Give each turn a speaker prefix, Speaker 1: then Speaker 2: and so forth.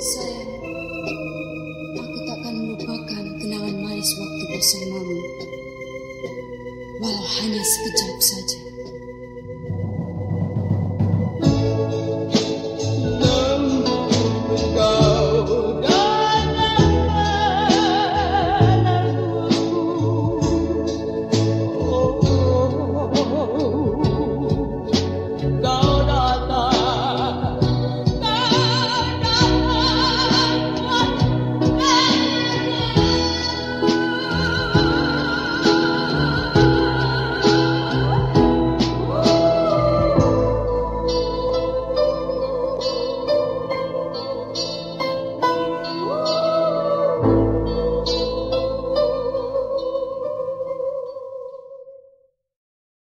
Speaker 1: Sayang, aku takkan melupakan kenangan manis waktu bersamamu. Walau hanya sekejap saja.